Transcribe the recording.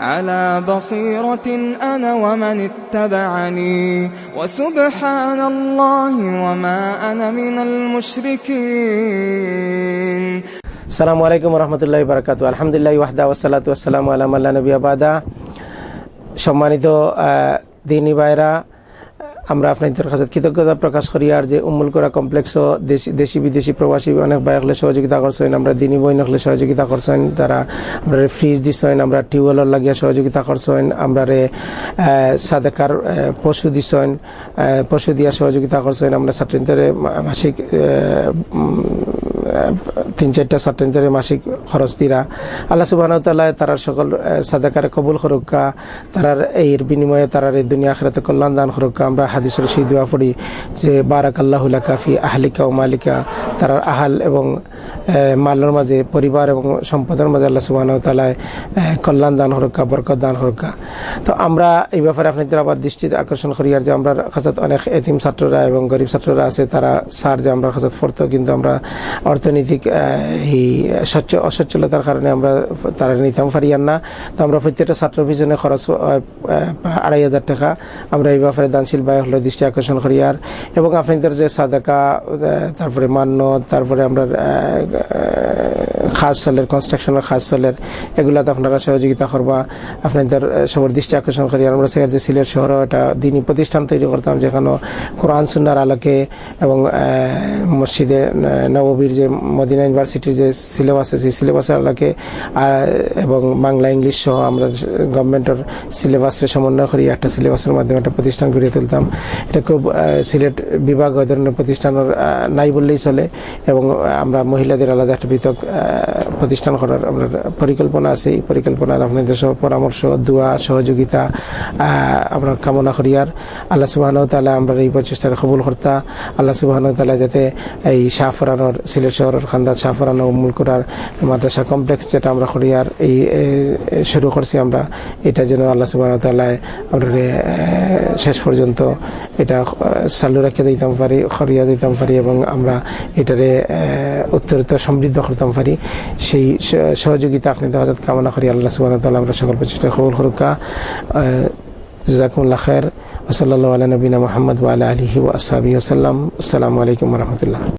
على بصيرة أنا ومن اتبعني وسبحان الله وما أنا من المشركين সালামু আলাইকুম রহমতুল্লাহ বারকাত আলহামদুলিল্লাহ ওয়াহদা ওসালাত ওসালাম আলাম আল্লাহ নবী আবাদা সম্মানিত আহ, দিনী ভাইরা আমরা আপনাদের কাছে কৃতজ্ঞতা প্রকাশ করি আর যে উম্মুল করা কমপ্লেক্স দেশি দেশি বিদেশি প্রবাসী অনেক ভাই হলে সহযোগিতা করছেন, আমরা দিনী বই নকলে সহযোগিতা করছেন, তারা আমরা ফ্রিজ দিচ্ছেন আমরা টিউবওয়েলর লাগিয়ে সহযোগিতা করছেন, আমরা সাদেকার পশু দিচ্ছেন পশু দিয়া সহযোগিতা করছেন, আমরা ছাত্রীদের মাসিক তিন চারটা ছাত্রীদের মাসিক খরচ দিরা। আল্লাহ সুবাহ তারার সকল সাদাকার কবুল সুরক্ষা তারার এর বিনিময়ে তারার এই দুনিয়া আখরাতে কল্যাণ দান করুকা আমরা হাদিসের সেই দোয়া পড়ি যে বারাক কাফি আহলিকা ও মালিকা। তারার আহাল এবং মালের মাঝে পরিবার এবং সম্পদের মাঝে আল্লাহ সুবাহ তালায় কল্যাণ দান হরক্কা বরকত দান হরক্কা তো আমরা এই ব্যাপারে আপনাদের আবার দৃষ্টি আকর্ষণ করি আর যে আমরা কাছে অনেক এতিম ছাত্ররা এবং গরিব ছাত্ররা আছে, তারা স্যার যে আমরা কাছে পড়তো, কিন্তু আমরা অর্থনৈতিক এই স্বচ্ছ অসচ্ছলতার কারণে আমরা তারা নিতাম ফারিয়ান না। তো আমরা প্রত্যেকটা ছাত্র পিছনে খরচ আড়াই হাজার টাকা আমরা এই ব্যাপারে দানশীল ব্যয় হলো দৃষ্টি আকর্ষণ করি আর। এবং আপনাদের যে সাদাকা তারপরে মান্য তারপরে আমরা খাস চলের কনস্ট্রাকশনের খাস চলের এগুলাতে আপনারা সহযোগিতা করবা। আপনাদের সবার দৃষ্টি আকর্ষণ করি। আমরা সেখানে যে সিলেট শহর একটা দিনী প্রতিষ্ঠান তৈরি করতাম, যেখানে কোরআন, সুন্নার আলোকে এবং মসজিদে নববীর যে মদিনা ইউনিভার্সিটির যে সিলেবাস আছে, সেই সিলেবাসের আলোকে এবং বাংলা, ইংলিশ সহ আমরা গভর্নমেন্টের সিলেবাসের সমন্বয় করি, একটা সিলেবাসের মাধ্যমে একটা প্রতিষ্ঠান গড়ে তুলতাম। এটা খুব সিলেট বিভাগ ওই ধরনের প্রতিষ্ঠানের নাই বললেই চলে। এবং আমরা মহিলাদের আলাদা একটা পৃথক প্রতিষ্ঠান করার আমরা পরিকল্পনা আছে। এই পরিকল্পনার আপনাদের সহ পরামর্শ, দোয়া, সহযোগিতা আমরা কামনা করি। আর আল্লাহ সুবাহ তালা আমরা এই প্রচেষ্টার কবুল কর্তা। আল্লাহ সুবাহ তালা যাতে এই শাহফরানোর সিলেট শহরের খান্দার শাহফরানো মূল করার মাদ্রাসা কমপ্লেক্স যেটা আমরা করি আর এই শুরু করছি আমরা, এটা যেন আল্লাহ সুবাহ তালায় আমরা শেষ পর্যন্ত এটা চালু রাখিয়ে দিতাম পারি, খরিয়া দিতাম পারি এবং আমরা এটারে আহ, সমৃদ্ধ করতাম পারি সেই সহযোগিতা আপনি দেওয়া কামনা করি আল্লাহ সুবাহ আমরা সকল প্রচেষ্টা কবুল করুকা। জাকুল্লা খের ওসল্লা আলা নবীনা মোহাম্মদ ওয়ালা আলহি ওয়াসাবি আসসালামু আলাইকুম রহমতুল্লাহ।